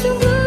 想的